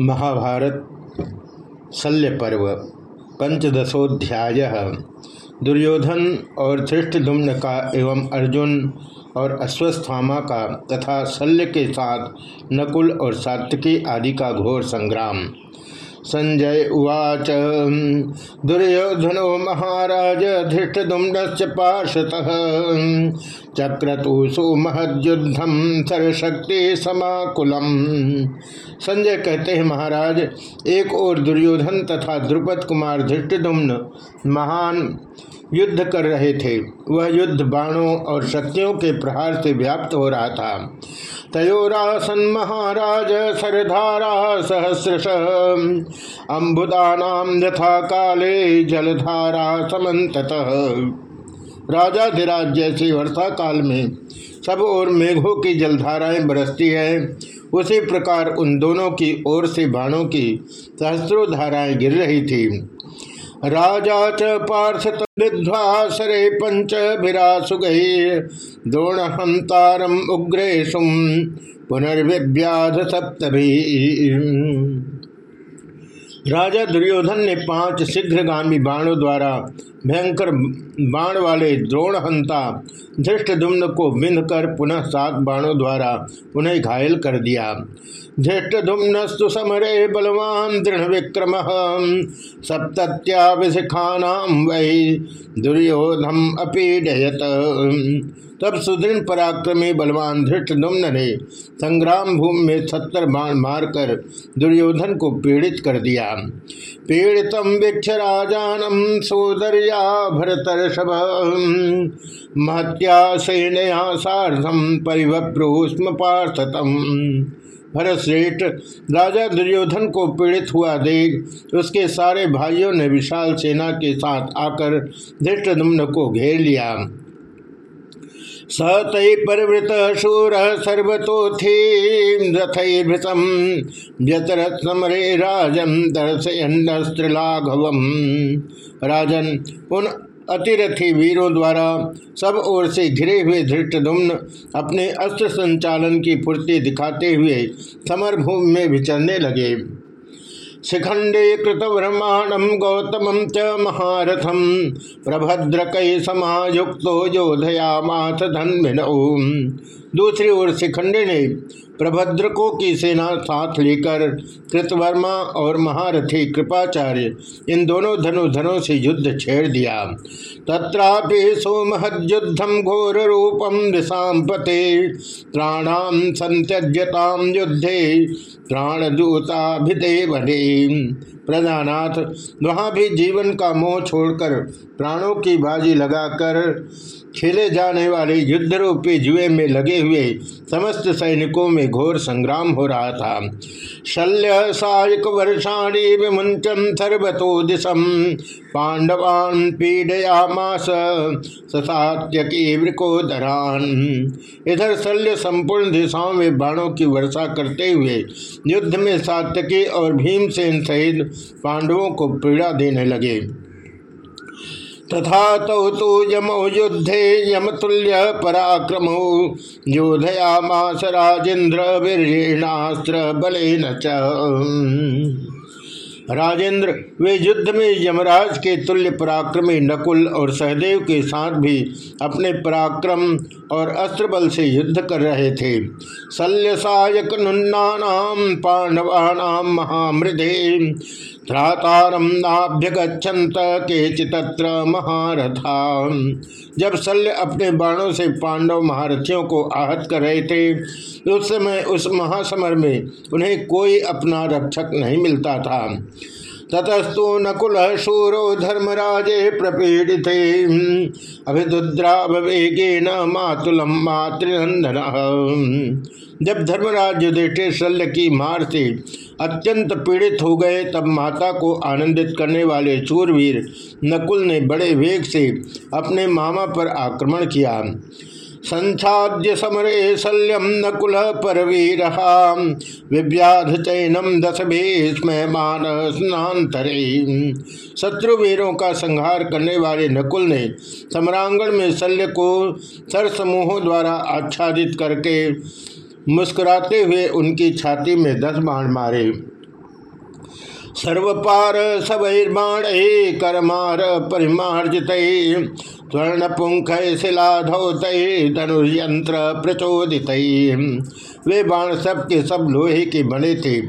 महाभारत शल्य पर्व, पंचदशोध्याय। दुर्योधन और धृष्टदुम्न का एवं अर्जुन और अश्वस्थामा का तथा शल्य के साथ नकुल और सात्विकी आदि का घोर संग्राम। संजय उवाच। दुर्योधनो महाराज धृष्टुम्न पार्षत। चक्रतुषु महद्युद्धम सरशक्ति समाकुलम। संजय कहते हैं, महाराज, एक और दुर्योधन तथा द्रुपद कुमार धृष्टुम्न महान युद्ध कर रहे थे। वह युद्ध बाणों और शक्तियों के प्रहार से व्याप्त हो रहा था। तयोरासन महाराज सरधारा सहस्रश। अम्बुदानाम यथा काले जलधारा समत राजा धीराज जैसे वर्षा काल में सब और मेघों की जलधाराएँ बरसती है। उसी प्रकार उन दोनों की ओर से बाणों की सहस्रों धाराएँ गिर रही थी। राजा च पार्षत विध्वासरे पंच भिरासुगै द्रोण हंतारम उग्रेशुम पुनर्व्याध सप्तभी। राजा दुर्योधन ने पाँच शीघ्रगामी बाणों द्वारा भयंकर बाण वाले द्रोणहंता धृष्टधुम्न को बिंध कर पुनः सात बाणों द्वारा उन्हें घायल कर दिया। धृष्टधुम्नस्तु समरे बलवान दृढ़ विक्रम सप्तत्याभिषिखानाम वही दुर्योधन अपीडयत। तब सुदृढ़ पराक्रमी बलवान धृष्टदुम्न ने संग्राम भूमि में छत्तर बाण मारकर दुर्योधन को पीड़ित कर दिया। पीड़ितम वीक्ष राजानम सोदर्या भरतर्षभ महत्या सेनया साधम परिवप्रोस्म पार्थतम। भरतश्रेष्ठ राजा दुर्योधन को पीड़ित हुआ देख उसके सारे भाइयों ने विशाल सेना के साथ आकर धृष्टदुम्न को घेर लिया। स तय परिवृत शूर सर्वतोथी रथैभृतम व्यतरथ समरे राजन दर्शयन्स्त्रिलाघवम राजन उन अतिरथी वीरों द्वारा सब ओर से घिरे हुए धृष्टदुम्न अपने अस्त्र संचालन की पूर्ति दिखाते हुए समरभूमि में विचरने लगे। शिखंडे कृतवर्माणम गौतम च महारथम प्रभद्रक समायुक्त योधयामाथ धन्विनौ दूसरी ओर शिखंडे ने प्रभद्रकों की सेना साथ लेकर कृतवर्मा और महारथी कृपाचार्य, इन दोनों धनुधनों से युद्ध छेड़ दिया। तत्रापि सोमहद्युद्धम घोर रूपम दिशापते प्राणाम संत्यज्यताम युद्धे प्राणदूताभिदेवने। प्रजानाथ वहाँ भी जीवन का मोह छोड़कर प्राणों की बाजी लगाकर खेले जाने वाले युद्ध रूपी जुए में लगे हुए समस्त सैनिकों में घोर संग्राम हो रहा था। शल्य सायक वर्षाणी विमुंचम सर्वतो दिशम। पांडवान पीडया पीडयामास ससात्यकी वृकोदरान इधर शल्य संपूर्ण दिशाओं में बाणों की वर्षा करते हुए युद्ध में सात्यकी और भीमसेन सहित पांडवों को पीड़ा देने लगे। तथा तौ तो यमो युद्धे यमतुल्य पराक्रमो। योधयामास राजेन्द्र वीरेणास्त्र बल राजेंद्र, वे युद्ध में यमराज के तुल्य पराक्रमी नकुल और सहदेव के साथ भी अपने पराक्रम और अस्त्र बल से युद्ध कर रहे थे। शल्य सायक पांडवा नाम महामृदे। त्रातारम नाभ्यगछत के चित्र महारथा। जब शल्य अपने बाणों से पांडव महारथियों को आहत कर रहे थे, उस समय उस महासमर में उन्हें कोई अपना रक्षक नहीं मिलता था। ततस्तु नकुल शूरो धर्मराजे प्रपीड़ित। अभिद्रावेगे न मातुलम मातृनंदन जब धर्मराज युधिष्ठिर शल्य की मार से अत्यंत पीड़ित हो गए, तब माता को आनंदित करने वाले चूरवीर नकुल ने बड़े वेग से अपने मामा पर आक्रमण किया। संसाद्य समरे शल्यम नकुल परवीर। विव्याध चैनम दस भीष्मान स्नातरे शत्रुवीरों का संहार करने वाले नकुल ने सम्रांगण में शल्य को सर सरसमूहों द्वारा आच्छादित करके मुस्कुराते हुए उनकी छाती में दस बाण मारे। सर्वपार सबैर्माण कर्मार परिमार्जित स्वर्ण पुंख शिलाधौत धनुर्यंत्र प्रचोदित। वे बाण सब के सब लोहे के बने थे।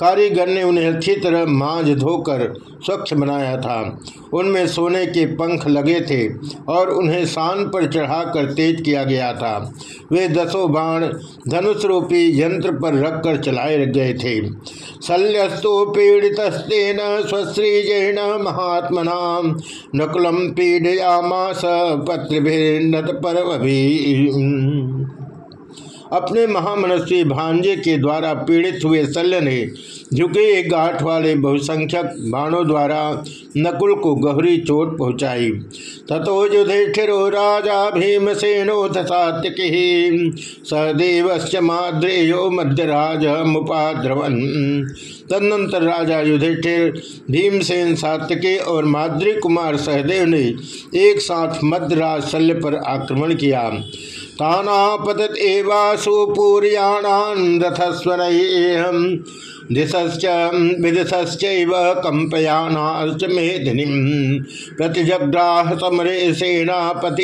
कारीगर ने उन्हें अच्छी तरह मांझ धोकर स्वच्छ बनाया था। उनमें सोने के पंख लगे थे और उन्हें शान पर चढ़ाकर तेज किया गया था। वे दसों बाण धनुष रूपी यंत्र पर रखकर चलाए गए थे। शल्यस्तु पीड़ित स्वश्रीजेण महात्मना नकुलम पीड़यामास पत्र पर्व भी अपने महामनस्वी भांजे के द्वारा पीड़ित हुए शल्य ने झुके एक गाठ वाले बहुसंख्यक बाणों द्वारा नकुल को गहरी चोट पहुंचाई। तथो युधिष्ठिरो राजा भीमसेनोथ सात्यकि सदेव माद्रेयो मध्यराज मुपाद्रवन। तदनंतर राजा युधिष्ठिर, भीमसेन सात्यके और माद्री कुमार सहदेव ने एक साथ मध्यराज शल्य पर आक्रमण किया। तानापतत एवासु पूर्याणान रथस्वर दिशश्च विदिशश्च कंपयानाश्च मेदिनी प्रतिजग्राह समरे सेनापतिरमित्रजेन।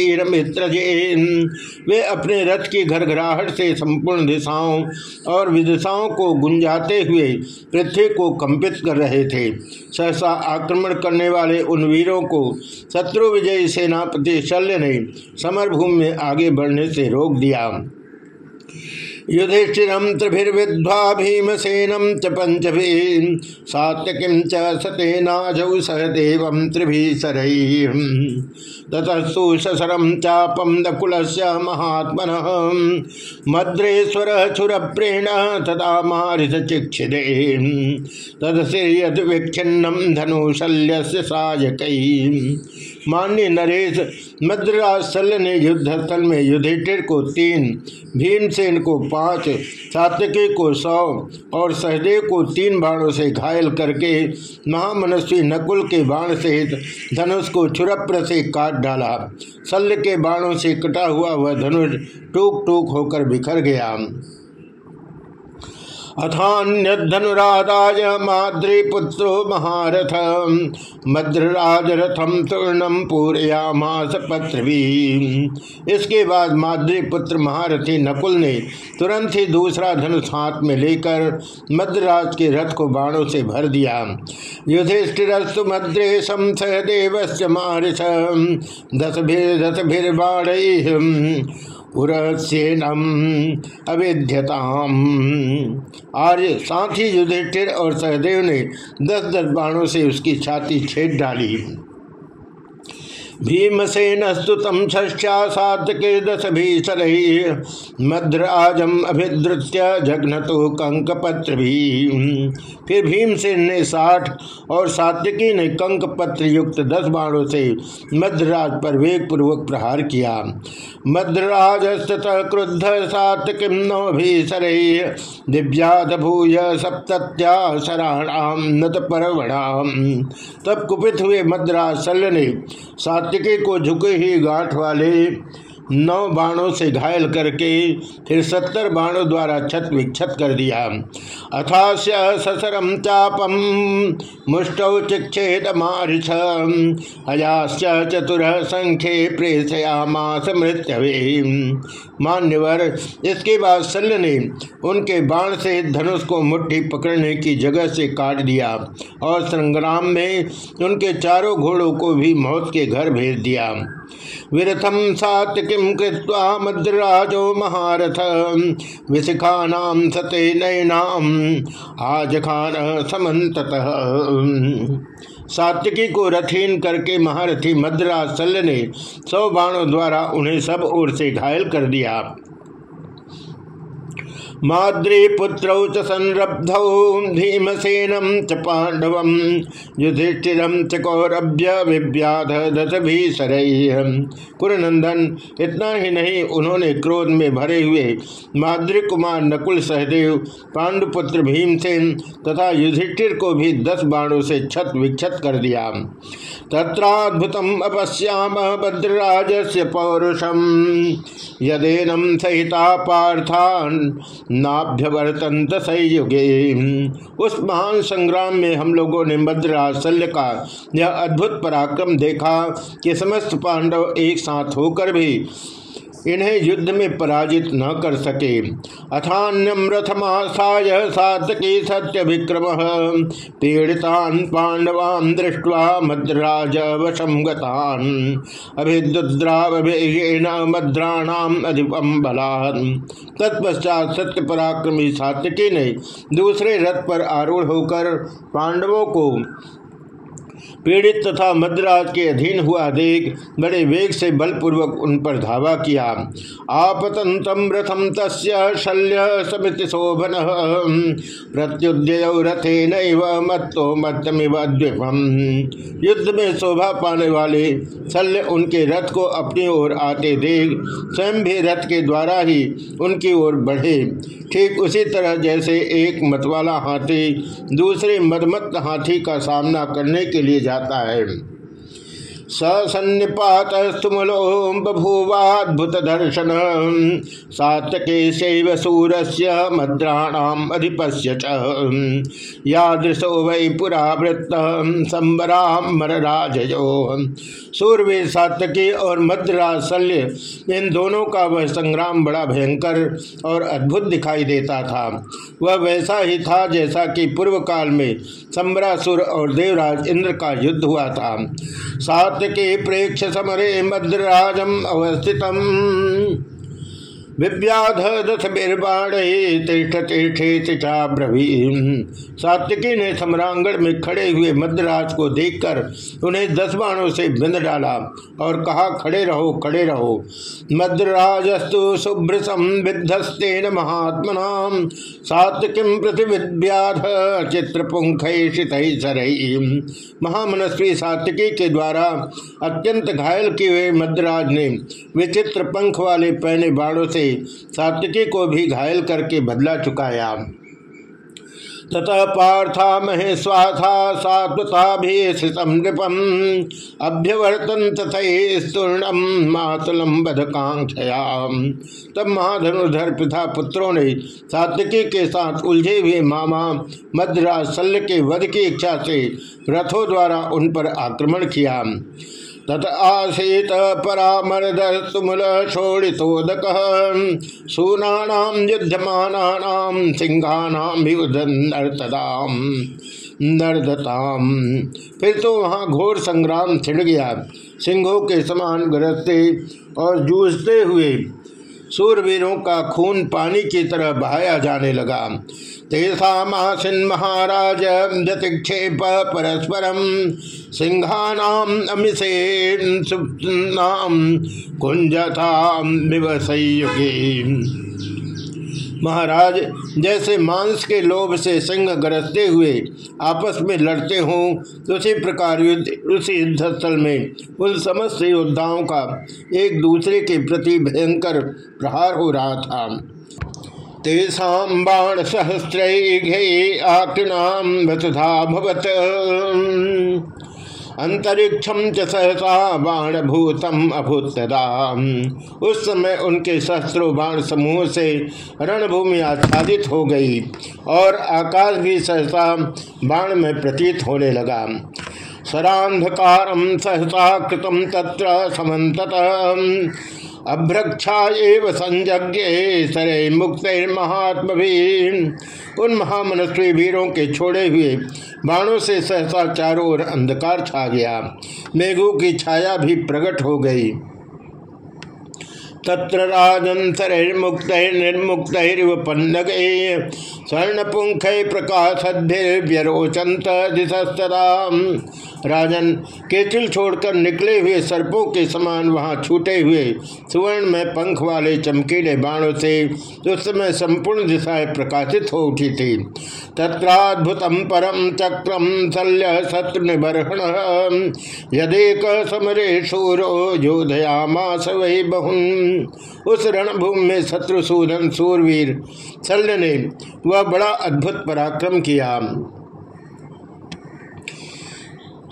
वे अपने रथ की घरघराहट से संपूर्ण दिशाओं और विदिशाओं को गुंजाते हुए पृथ्वी को कंपित कर रहे थे। सहसा आक्रमण करने वाले उन वीरों को शत्रु विजयी सेनापति शल्य ने समरभूमि में आगे बढ़ने से रोक दिया। युधिष्ठिरम त्रिभिर्विद्वा भीमसेनम च पंचभी सात्यकिम च सतेनाजौ सहदेव त्रिभिशर ततस्तु ससरम चापम नकुल महात्मन। मद्रेश्वर छुरप्रेण तथा मारित चिक्षिदे तदसियत विच्छिन्नम धनुशल्य सायक। मान्य नरेश मद्रासल ने युद्ध स्थल में युधिष्ठिर को तीन, भीमसेन को पाँच सात्यकी को सौ और सहदेव को तीन बाणों से घायल करके महामनस्वी नकुल के बाण सहित धनुष को छुरप्र से काट डाला। शल्य के बाणों से कटा हुआ वह धनुष टूक टूक होकर बिखर गया। अथान्यधनुराधाय माद्रीपुत्रो महारथ। मद्रराज रथम तूर्णम पूरयामास पत्र इसके बाद माद्रीपुत्र महारथी नकुल ने तुरंत ही दूसरा धनुष हाथ में लेकर मद्रराज के रथ को बाणों से भर दिया। युधिष्ठिरस्तु मद्रेशम सहदेव मारिश दस भीर दस बाण उरसेनम अविध्यताम। आर्य साथ ही युधिष्ठिर और सहदेव ने दस दस बाणों से उसकी छाती छेद डाली। भीमसेन मद्राजम अभिद्रुत्य भी फिर भीमसेन ने साठ और सात्यकी ने कंक पत्र युक्त दस बाणों से मद्राज पर वेग पूर्वक प्रहार किया। मद्राज क्रुद्ध सातकिम नो भीषर दिव्याद भूय नत परवणाम तब कुपित हुए मद्राज शल्य ने सात कार्तिकेय को झुके ही गांठ वाले नौ बाणों से घायल करके फिर सत्तर बाणों द्वारा छत विक्षत कर दिया। अथास्य ससरम चापम मुष्टौ चिक्षेद मारिछ अयाश्च चतुर संख्ये प्रेषयामास मृत्यवे। मान्यवर, इसके बाद शल्य ने उनके बाण से धनुष को मुट्ठी पकड़ने की जगह से काट दिया और संग्राम में उनके चारों घोड़ों को भी मौत के घर भेज दिया। विरथम सात किम कृत्वा मद्राजो महारथ। विशिखानाम सते नयनाम आज खान समत सात्विकी को रथीन करके महारथी मद्राज शल्य ने सौ बाणों द्वारा उन्हें सब ओर से घायल कर दिया। माद्रीपुत्रौ च संरब्धौ भीमसेनम च पांडव युधिष्ठिरम च कौरभ्य विव्याध दशभीसर कुरनंदन, इतना ही नहीं, उन्होंने क्रोध में भरे हुए माद्री कुमार नकुल सहदेव, पांडुपुत्र भीमसेन तथा युधिष्ठिर को भी दस बाणों से छत विक्षत कर दिया। तत्राद्भुतम अपश्याम भद्रराज से पौरुषम। यदेनम सहिता पार्थान नाभ्यवर्तंत दसयुगे उस महान संग्राम में हम लोगों ने मद्रा शल्य का यह अद्भुत पराक्रम देखा कि समस्त पांडव एक साथ होकर भी इन्हें युद्ध में पराजित न कर सके। अथान्यम रथमासाय सातकी सत्य विक्रम पीड़ितान पांडवान दृष्टवा मद्राज वशम गतान। अभिद्रावेन मद्राणाम अधिपम बलान तत्पश्चात सत्य पराक्रमी सातकी ने दूसरे रथ पर आरूढ़ होकर पांडवों को पीड़ित तथा मद्राज के अधीन हुआ देख बड़े वेग से बलपूर्वक उन पर धावा किया। आपतंतम रथम तस्य शल्य शोभन। प्रत्युदय रथे मत्तमिव द्विपम युद्ध में शोभा पाने वाले शल्य उनके रथ को अपनी ओर आते देख स्वयं भी रथ के द्वारा ही उनकी ओर बढ़े। ठीक उसी तरह जैसे एक मतवाला हाथी दूसरे मदमत हाथी का सामना करने के लिए जाता है। सन्निपात स्तुमलो बभूवाद्भुत दर्शन। सात्यके शैव सूर से मद्राणाम अधिपस्य यादृशो वै पुरा वृत्त सूर्यवीर सातकी और मद्राज शल्य इन दोनों का वह संग्राम बड़ा भयंकर और अद्भुत दिखाई देता था। वह वैसा ही था जैसा कि पूर्व काल में सम्रासुर और देवराज इंद्र का युद्ध हुआ था। सातकी प्रेक्ष समरे मद्राजम अवस्थितम। विव्याध दस बिरबाणे तिष्ठ तिष्ठे सात्विकी ने सम्रांगण में खड़े हुए मद्राज को देखकर उन्हें दस बाणों से बिंद डाला और कहा, खड़े रहो खड़े रहो। मद्राजस्तु शुभ्रसम विध्वस्तेन महात्मना। सात्विकीम प्रति प्रतिव्याध चित्रपुंख महामनस्वी सात्विकी के द्वारा अत्यंत घायल किए हुए मद्राज ने विचित्र पंख वाले पहने बाणों से सात्विकी को भी घायल करके बदला चुकाया। ततः पार्था महे स्वाथा सात्वता भीषितम नृपम। अभ्यवर्तन तथूर्णम मातुलम बधकांक्षया तब महाधनुधर पिता पुत्रों ने सात्विकी के साथ उलझे हुए मामा मद्राज शल्य के वध की इच्छा से रथों द्वारा उन पर आक्रमण किया। तत आसीत परामर्द तुमल शोड़ितोदक सिंहानाम नर्दताम फिर तो वहाँ घोर संग्राम छिड़ गया। सिंहों के समान गरजते और जूझते हुए सूरवीरों का खून पानी की तरह बहाया जाने लगा। तेषामासिन महाराज, जतिक्षेप परस्परम, सिंहानाम अमिषेन कुंजता महाराज, जैसे मांस के लोभ से सिंह गरजते हुए आपस में लड़ते हों, उसी प्रकार युद्ध, उसी युद्ध स्थल में उन समस्त योद्धाओं का एक दूसरे के प्रति भयंकर प्रहार हो रहा था। तेषा बाण सहस्रे आकृणाम वसुधा भवत। अंतरिक्षम च सहसा बाण भूतम अभूतदा उस समय उनके शस्त्रो बाण समूह से रणभूमि आच्छादित हो गई और आकाश भी सहसा बाण में प्रतीत होने लगा। सरांधकार सहसा कृतम तत्र समत अभ्रक्षा एव संजज्ञ सरे मुक्त महात्म उन महामनस्वी वीरों के छोड़े हुए बाणों से सहसा चारों ओर अंधकार छा गया। मेघों की छाया भी प्रकट हो गई। तत्र राजन शरैर्मुक्त निर्मुक्त पन्नगे स्वर्ण पुंख प्रकाशद्भिर्व्यरोचंत दिशस्तरा राजन केचिल छोड़कर निकले हुए सर्पों के समान वहाँ छूटे हुए सुवर्ण में पंख वाले चमकीले बाणों से उस समय संपूर्ण दिशाएँ प्रकाशित हो उठी थी। तत्राद्भुतम परम चक्रम शल्य शत्रु निबर्हण यदेक समरे शूरो योधयामास वही बहुन। उस रणभूमि में शत्रुसूदन सूरवीर शल्य ने वह बड़ा अद्भुत पराक्रम किया।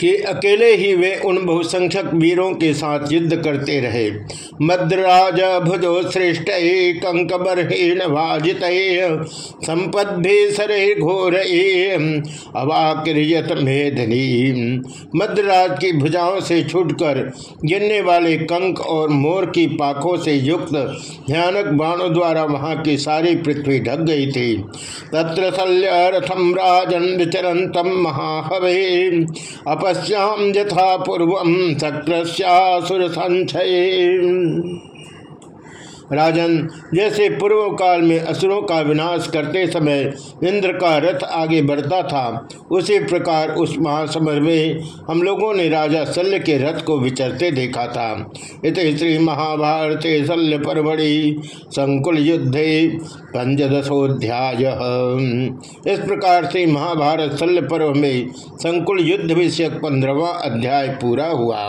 कि अकेले ही वे उन बहुसंख्यक वीरों के साथ युद्ध करते रहे। मद्राज भुजो श्रेष्ठ कंक कंकबरहीन भाजित संपद्भि सरे घोर अवाक्रियत मेधनी मद्राज की भुजाओं से छूटकर गिरने वाले कंक और मोर की पाखों से युक्त भयानक बाणों द्वारा वहाँ की सारी पृथ्वी ढक गई थी। तत्र शल्य रथम राजन विचरंतम महाहवे। अपश्याम यथा पूर्व शक्रस्यासुर संचय राजन, जैसे पूर्व काल में असुरों का विनाश करते समय इंद्र का रथ आगे बढ़ता था, उसी प्रकार उस महासमर में हम लोगों ने राजा शल्य के रथ को विचरते देखा था। इत श्री महाभारत शल्य परवड़ी संकुल युद्धे पंचदशोध्याय इस प्रकार से महाभारत शल्य पर्व में संकुल युद्ध विषयक पंद्रवा अध्याय पूरा हुआ।